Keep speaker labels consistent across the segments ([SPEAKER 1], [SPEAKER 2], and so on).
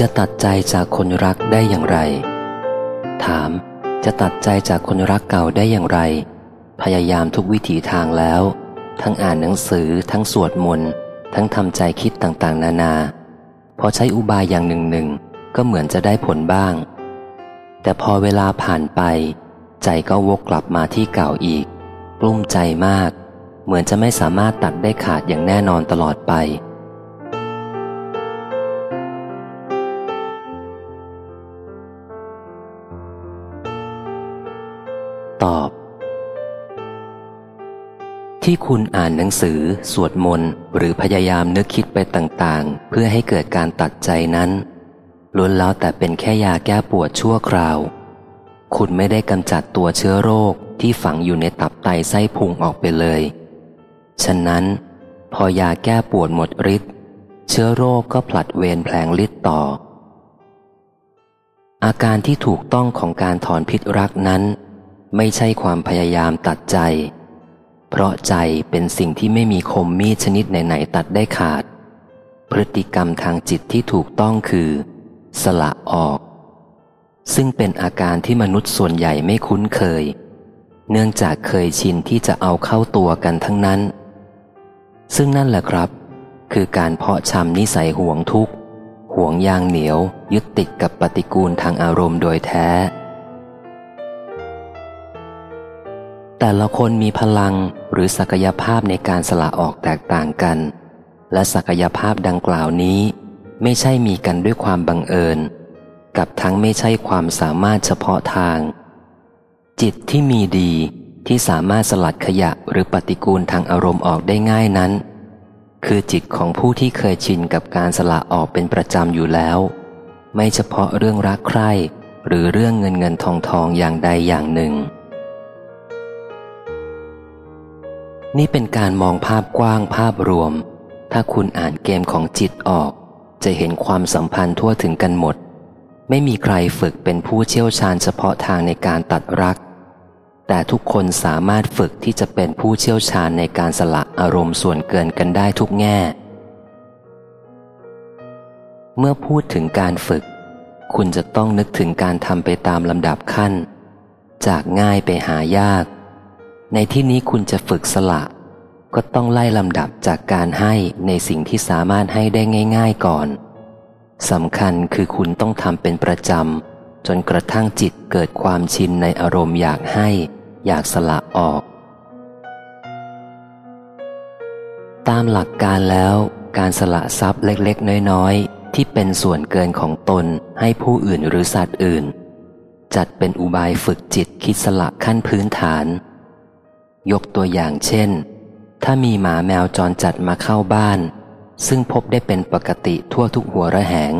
[SPEAKER 1] จะตัดใจจากคนรักได้อย่างไร ถาม จะตัดใจจากคนรักเก่าได้อย่างไร พยายามทุกวิถีทางแล้ว ทั้งอ่านหนังสือ ทั้งสวดมนต์ ทั้งทำใจคิดต่างๆ นานา พอใช้อุบายอย่างหนึ่งหนึ่งก็เหมือนจะได้ผลบ้าง แต่พอเวลาผ่านไป ใจก็วกกลับมาที่เก่าอีก กลุ้มใจมาก เหมือนจะไม่สามารถตัดได้ขาดอย่างแน่นอนตลอดไป ตอบ ที่คุณอ่านหนังสือ สวดมนต์ หรือพยายามนึกคิดไปต่างๆ เพื่อให้เกิดการตัดใจนั้นล้วนแล้วแต่เป็นแค่ยาแก้ปวดชั่วคราว คุณไม่ได้กำจัดตัวเชื้อโรคที่ฝังอยู่ในตับไตไส้พุงออกไปเลย ฉะนั้น พอยาแก้ปวดหมดฤทธิ์เชื้อโรคก็ผลัดเวรแผลงฤทธิ์ต่อ อาการที่ถูกต้องของการถอนพิษรักนั้น ไม่ใช่ความพยายามตัดใจ เพราะใจเป็นสิ่งที่ไม่มีคมมีดชนิดไหนๆตัดได้ขาด พฤติกรรมทางจิตที่ถูกต้องคือ สละออก ซึ่งเป็นอาการที่มนุษย์ส่วนใหญ่ไม่คุ้นเคย เนื่องจากเคยชินที่จะเอาเข้าตัวกันทั้งนั้น ซึ่งนั่นแหละครับ คือการเพาะชำนิสัยห่วงทุกข์ห่วงยางเหนียวยึดติดกับปฏิกูลทางอารมณ์โดยแท้ แต่ละคนมีพลังหรือศักยภาพในการสละออกแตกต่างกัน และศักยภาพดังกล่าวนี้ ไม่ใช่มีกันด้วยความบังเอิญ กับทั้งไม่ใช่ความสามารถเฉพาะทาง จิตที่มีดีที่สามารถสลัดขยะหรือปฏิกูลทางอารมณ์ออกได้ง่ายนั้น คือจิตของผู้ที่เคยชินกับการสละออกเป็นประจำอยู่แล้ว ไม่เฉพาะเรื่องรักใคร่หรือเรื่องเงินเงินทองทองอย่างใดอย่างหนึ่ง นี่เป็นการมองภาพกว้างภาพรวม ถ้าคุณอ่านเกมของจิตออก จะเห็นความสัมพันธ์ทั่วถึงกันหมด ไม่มีใครฝึกเป็นผู้เชี่ยวชาญเฉพาะทางในการตัดรัก แต่ทุกคนสามารถฝึกที่จะเป็นผู้เชี่ยวชาญในการสละอารมณ์ส่วนเกินกันได้ทุกแง่ เมื่อพูดถึงการฝึก คุณจะต้องนึกถึงการทำไปตามลำดับขั้น จากง่ายไปหายาก ในที่นี้คุณจะฝึกสละ ก็ต้องไล่ลำดับจากการให้ในสิ่งที่สามารถให้ได้ง่าย ๆก่อนสำคัญคือคุณต้องทำเป็นประจำจนกระทั่งจิตเกิดความชินในอารมณ์อยากให้ อยากสละออก ตามหลักการแล้วการสละทรัพย์เล็กๆ น้อยๆ ที่เป็นส่วนเกินของตนให้ผู้อื่นหรือสัตว์อื่น จัดเป็นอุบายฝึกจิตคิดสละขั้นพื้นฐาน ยกตัวอย่างเช่น ถ้ามีหมาแมวจรจัดมาเข้าบ้าน ซึ่งพบได้เป็นปกติทั่วทุกหัวระแหง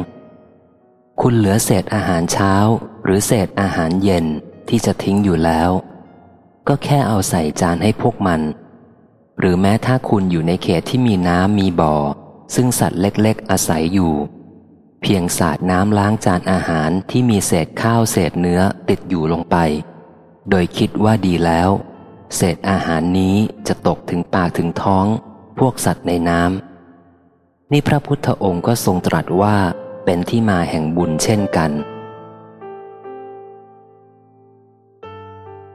[SPEAKER 1] คุณเหลือเศษอาหารเช้า หรือเศษอาหารเย็นที่จะทิ้งอยู่แล้ว ก็แค่เอาใส่จานให้พวกมัน หรือแม้ถ้าคุณอยู่ในเขตที่มีน้ำมีบ่อ ซึ่งสัตว์เล็กๆ อาศัยอยู่ เพียงสาดน้ำล้างจานอาหารที่มีเศษข้าวเศษเนื้อติดอยู่ลงไป โดยคิดว่าดีแล้ว เศษอาหารนี้จะตกถึงปากถึงท้อง พวกสัตว์ในน้ำนี่พระพุทธองค์ก็ทรงตรัสว่าเป็นที่มาแห่งบุญเช่นกัน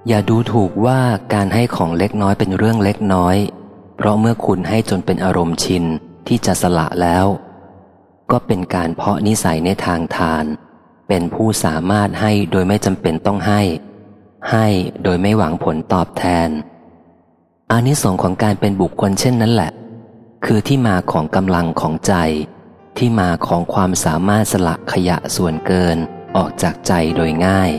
[SPEAKER 1] อย่าดูถูกว่าการให้ของเล็กน้อยเป็นเรื่องเล็กน้อย เพราะเมื่อคุณให้จนเป็นอารมณ์ชินที่จะสละแล้ว ก็เป็นการเพาะนิสัยในทางทาน เป็นผู้สามารถให้โดยไม่จำเป็นต้องให้ ให้โดยไม่หวังผลตอบแทนอานิสงส์ของการเป็นบุคคลเช่นนั้นแหละ คือที่มาของกำลังของใจ ที่มาของความสามารถสละขยะส่วนเกินออกจากใจโดยง่าย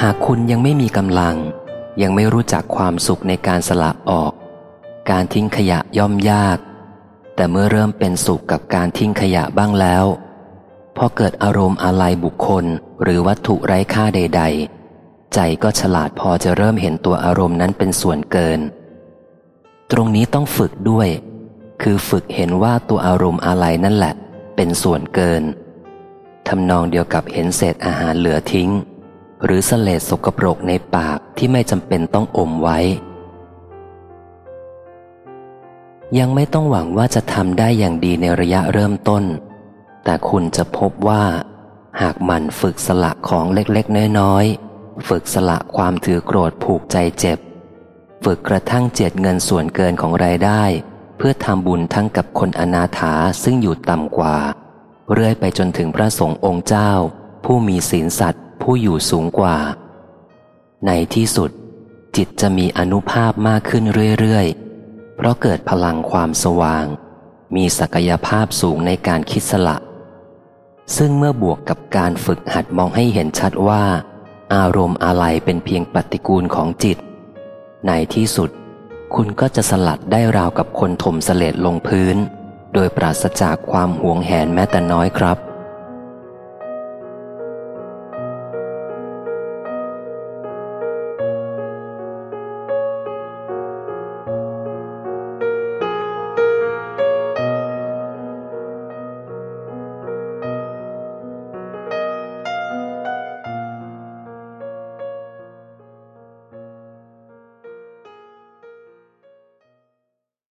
[SPEAKER 1] หากคุณยังไม่มีกำลัง ยังไม่รู้จักความสุขในการสละออก การทิ้งขยะย่อมยาก แต่เมื่อเริ่มเป็นสุขกับการทิ้งขยะบ้างแล้ว พอเกิดอารมณ์อะไรบุคคลหรือวัตถุไร้ค่าใด ๆ ใจก็ฉลาดพอจะเริ่มเห็นตัวอารมณ์นั้นเป็นส่วนเกิน ตรงนี้ต้องฝึกด้วย คือฝึกเห็นว่าตัวอารมณ์อะไรนั่นแหละ เป็นส่วนเกินทำนองเดียวกับเห็นเศษอาหารเหลือทิ้ง หรือเสลดสกปรกในปากที่ไม่จำเป็นต้องอมไว้ ยังไม่ต้องหวังว่าจะทำได้อย่างดีในระยะเริ่มต้น แต่คุณจะพบว่า หากมันฝึกสละของเล็กๆ น้อยๆ ฝึกสละความถือโกรธผูกใจเจ็บ ฝึกกระทั่งเจียดเงินส่วนเกินของรายได้ เพื่อทำบุญทั้งกับคนอนาถาซึ่งอยู่ต่ำกว่า เรื่อยไปจนถึงพระสงฆ์องค์เจ้า ผู้มีศีลสัตว์ผู้อยู่สูงกว่า ในที่สุด จิตจะมีอนุภาพมากขึ้นเรื่อยๆ เพราะเกิดพลังความสว่าง มีศักยภาพสูงในการคิดสละ ซึ่งเมื่อบวกกับการฝึกหัดมองให้เห็นชัดว่า อารมณ์อะไรเป็นเพียงปฏิกูลของจิต ในที่สุด คุณก็จะสลัดได้ราวกับคนถมเสลดลงพื้น โดยปราศจากความหวงแหนแม้แต่น้อยครับ